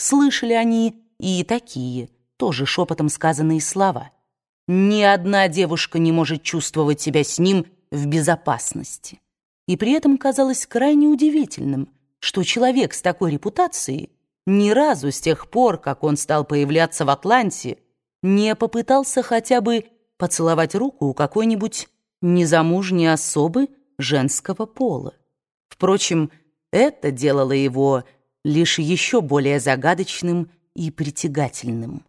Слышали они и такие, тоже шепотом сказанные слова. Ни одна девушка не может чувствовать себя с ним в безопасности. И при этом казалось крайне удивительным, что человек с такой репутацией ни разу с тех пор, как он стал появляться в Атланте, не попытался хотя бы поцеловать руку у какой-нибудь незамужней особы женского пола. Впрочем, это делало его лишь еще более загадочным и притягательным.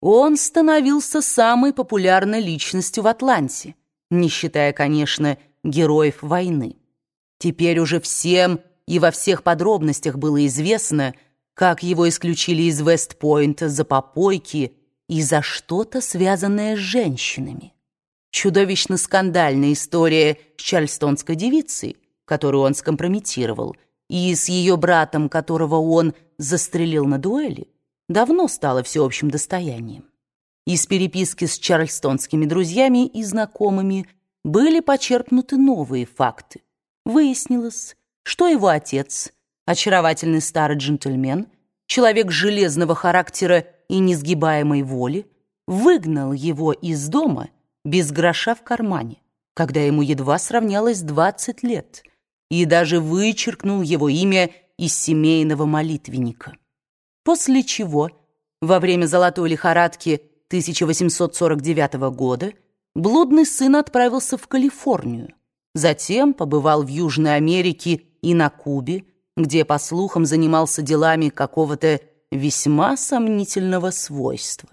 Он становился самой популярной личностью в Атланте, не считая, конечно, героев войны. Теперь уже всем и во всех подробностях было известно, как его исключили из Вестпойнта за попойки и за что-то связанное с женщинами. Чудовищно скандальная история с чарльстонской девицей, которую он скомпрометировал, и с ее братом, которого он застрелил на дуэли, давно стала всеобщим достоянием. Из переписки с чарльстонскими друзьями и знакомыми были почерпнуты новые факты. Выяснилось, что его отец, очаровательный старый джентльмен, человек железного характера и несгибаемой воли, выгнал его из дома без гроша в кармане, когда ему едва сравнялось 20 лет, и даже вычеркнул его имя из семейного молитвенника. После чего, во время золотой лихорадки 1849 года, блудный сын отправился в Калифорнию, затем побывал в Южной Америке и на Кубе, где, по слухам, занимался делами какого-то весьма сомнительного свойства.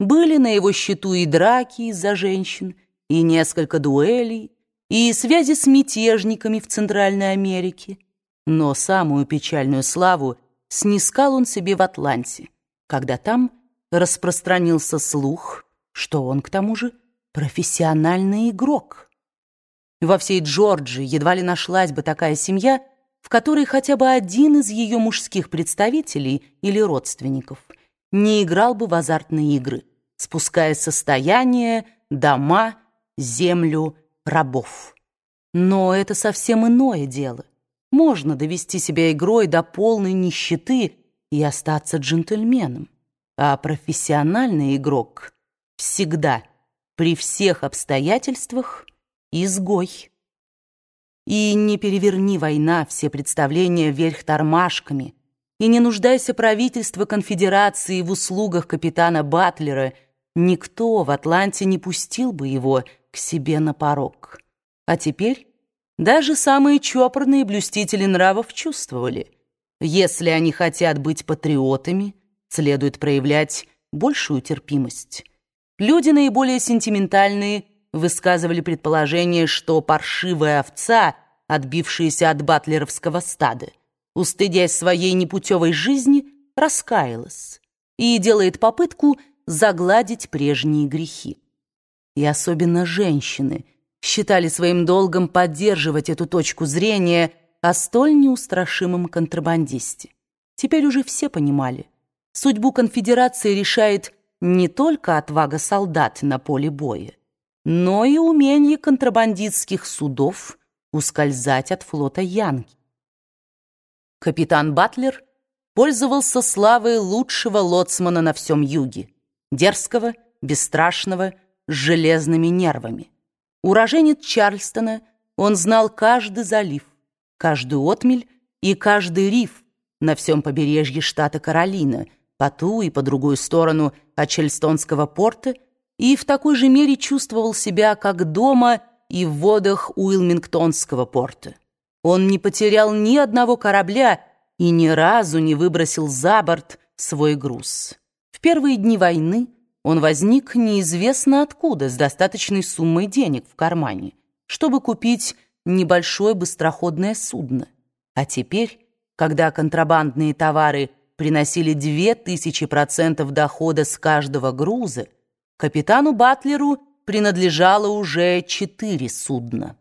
Были на его счету и драки из-за женщин, и несколько дуэлей, и связи с мятежниками в Центральной Америке. Но самую печальную славу снискал он себе в Атланте, когда там распространился слух, что он, к тому же, профессиональный игрок. Во всей Джорджии едва ли нашлась бы такая семья, в которой хотя бы один из ее мужских представителей или родственников не играл бы в азартные игры, спуская состояние, дома, землю рабов. Но это совсем иное дело. Можно довести себя игрой до полной нищеты и остаться джентльменом. А профессиональный игрок всегда, при всех обстоятельствах, изгой. И не переверни война все представления вверх тормашками, и не нуждайся правительство конфедерации в услугах капитана Батлера, никто в Атланте не пустил бы его к себе на порог. А теперь даже самые чопорные блюстители нравов чувствовали. Если они хотят быть патриотами, следует проявлять большую терпимость. Люди наиболее сентиментальные высказывали предположение, что паршивая овца, отбившаяся от батлеровского стада, устыдясь своей непутевой жизни, раскаялась и делает попытку загладить прежние грехи. И особенно женщины считали своим долгом поддерживать эту точку зрения о столь неустрашимом контрабандисте. Теперь уже все понимали, судьбу конфедерации решает не только отвага солдат на поле боя, но и умение контрабандистских судов ускользать от флота Янки. Капитан Батлер пользовался славой лучшего лоцмана на всем юге, дерзкого, бесстрашного, железными нервами. Уроженец Чарльстона, он знал каждый залив, каждую отмель и каждый риф на всем побережье штата Каролина, по ту и по другую сторону от Чельстонского порта, и в такой же мере чувствовал себя как дома и в водах Уилмингтонского порта. Он не потерял ни одного корабля и ни разу не выбросил за борт свой груз. В первые дни войны он возник неизвестно откуда с достаточной суммой денег в кармане, чтобы купить небольшое быстроходное судно. А теперь, когда контрабандные товары приносили 2000% дохода с каждого груза, капитану Батлеру принадлежало уже четыре судна.